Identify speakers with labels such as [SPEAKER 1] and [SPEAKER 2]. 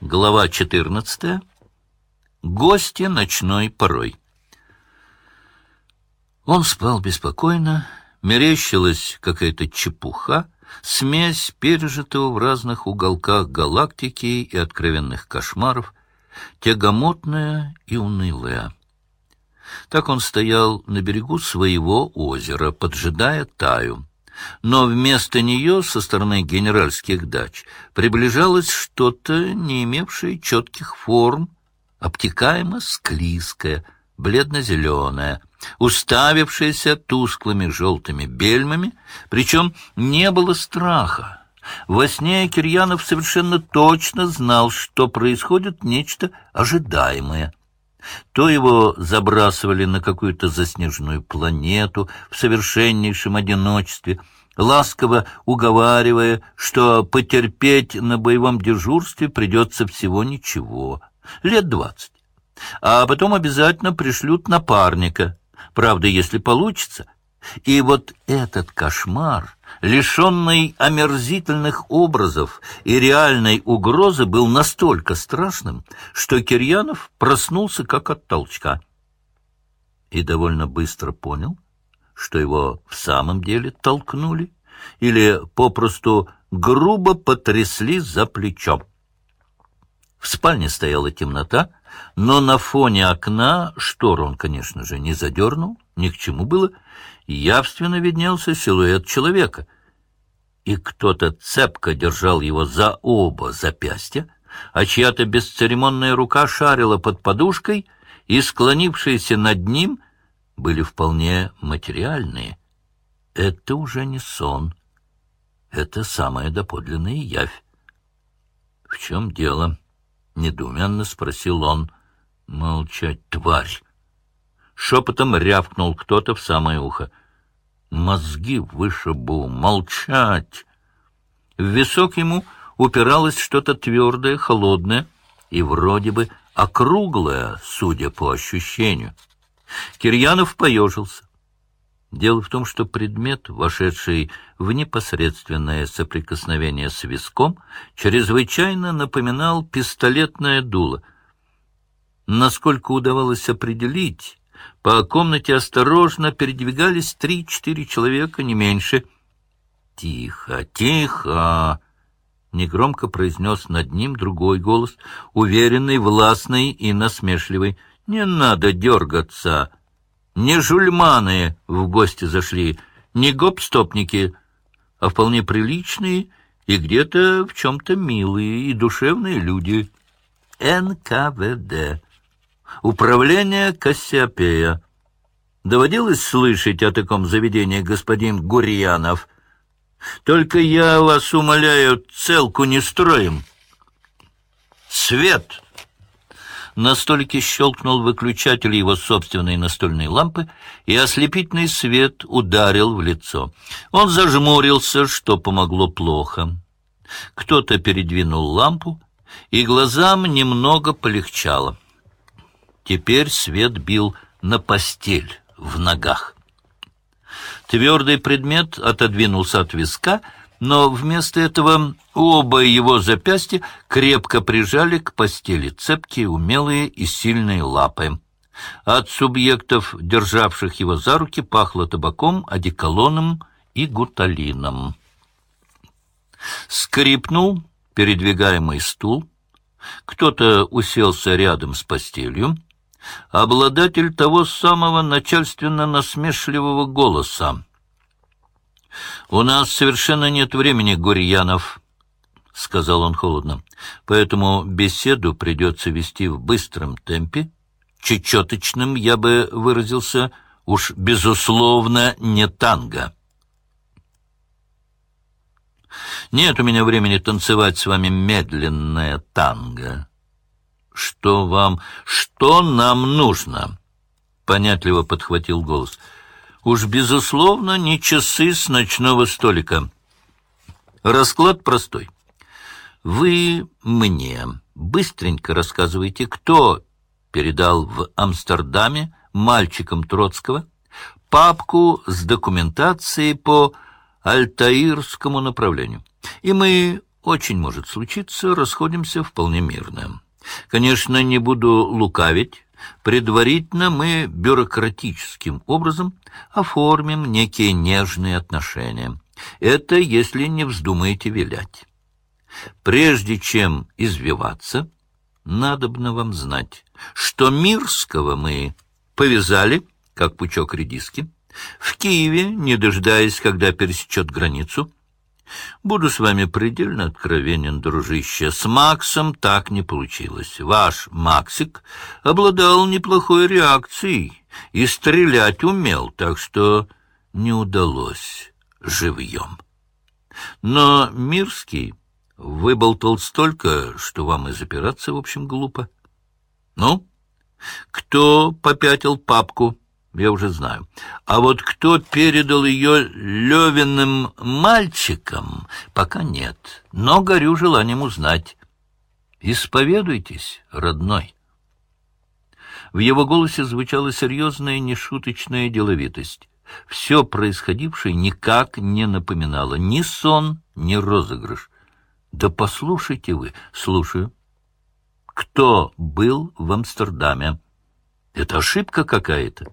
[SPEAKER 1] Глава 14. Гости ночной порой. Он спал беспокойно, мерещилась какая-то чепуха, смесь пережитого в разных уголках галактики и откровенных кошмаров, тягомотная и унылая. Так он стоял на берегу своего озера, поджидая Таю но вместо нее со стороны генеральских дач приближалось что-то, не имевшее четких форм, обтекаемо склизкое, бледно-зеленое, уставившееся тусклыми желтыми бельмами, причем не было страха. Во сне Кирьянов совершенно точно знал, что происходит нечто ожидаемое. То его забрасывали на какую-то заснеженную планету в совершеннейшем одиночестве, ласково уговаривая, что потерпеть на боевом дежурстве придется всего ничего, лет двадцать. А потом обязательно пришлют напарника, правда, если получится — и вот этот кошмар, лишенный омерзительных образов и реальной угрозы, был настолько страшным, что Кирьянов проснулся как от толчка. И довольно быстро понял, что его в самом деле толкнули или попросту грубо потрясли за плечом. В спальне стояла темнота, но на фоне окна штор он, конечно же, не задернул, ни к чему было, явственно виднелся силуэт человека. И кто-то цепко держал его за оба запястья, а чья-то бесцеремонная рука шарила под подушкой, и склонившиеся над ним были вполне материальные. Это уже не сон, это самая доподлинная явь. — В чем дело? — недоуменно спросил он. — Молчать, тварь! Шепотом рявкнул кто-то в самое ухо. «Мозги вышибу! Молчать!» В висок ему упиралось что-то твердое, холодное и вроде бы округлое, судя по ощущению. Кирьянов поежился. Дело в том, что предмет, вошедший в непосредственное соприкосновение с виском, чрезвычайно напоминал пистолетное дуло. Насколько удавалось определить, по комнате осторожно передвигались три-четыре человека, не меньше. «Тихо, тихо!» — негромко произнес над ним другой голос, уверенный, властный и насмешливый. «Не надо дергаться! Не жульманы в гости зашли, не гоп-стопники, а вполне приличные и где-то в чем-то милые и душевные люди. НКВД». Управление Кассиопея. Доводилось слышать о таком заведении, господин Гурьянов? Только я вас умоляю, целку не строим. Свет! На столике щелкнул выключатель его собственной настольной лампы, и ослепительный свет ударил в лицо. Он зажмурился, что помогло плохо. Кто-то передвинул лампу, и глазам немного полегчало. Теперь свет бил на постель в ногах. Твердый предмет отодвинулся от виска, но вместо этого оба его запястья крепко прижали к постели цепкие, умелые и сильные лапы. От субъектов, державших его за руки, пахло табаком, одеколоном и гуталином. Скрипнул передвигаемый стул. Кто-то уселся рядом с постелью обладатель того самого начальственно-насмешливого голоса. «У нас совершенно нет времени, Гурьянов», — сказал он холодно, «поэтому беседу придется вести в быстром темпе, чечеточным, я бы выразился, уж безусловно не танго». Нет у меня времени танцевать с вами медленное танго. «Что вам... Что нам нужно?» Понятливо подхватил голос. «Уж, безусловно, не часы с ночного столика. Расклад простой. Вы мне быстренько рассказывайте, кто передал в Амстердаме мальчикам Троцкого папку с документацией по Альтаирскому направлению. И мы очень может случиться, расходимся вполне мирно. Конечно, не буду лукавить. Предварительно мы бюрократическим образом оформим некие нежные отношения. Это если не вздумаете вилять. Прежде чем извиваться, надобно вам знать, что Мирского мы повязали, как пучок редиски, в Киеве, не дожидаясь, когда пересечет границу, Буду с вами предельно откровенен, дружище. С Максом так не получилось. Ваш Максик обладал неплохой реакцией и стрелять умел, так что не удалось живьем. Но Мирский выболтал столько, что вам и запираться, в общем, глупо. Ну, кто попятил папку? Я уже знаю. А вот кто передал ее Левиным мальчикам, пока нет, но горю желанием узнать. Исповедуйтесь, родной. В его голосе звучала серьезная, нешуточная деловитость. Все происходившее никак не напоминало ни сон, ни розыгрыш. Да послушайте вы, слушаю. Кто был в Амстердаме? Это ошибка какая-то.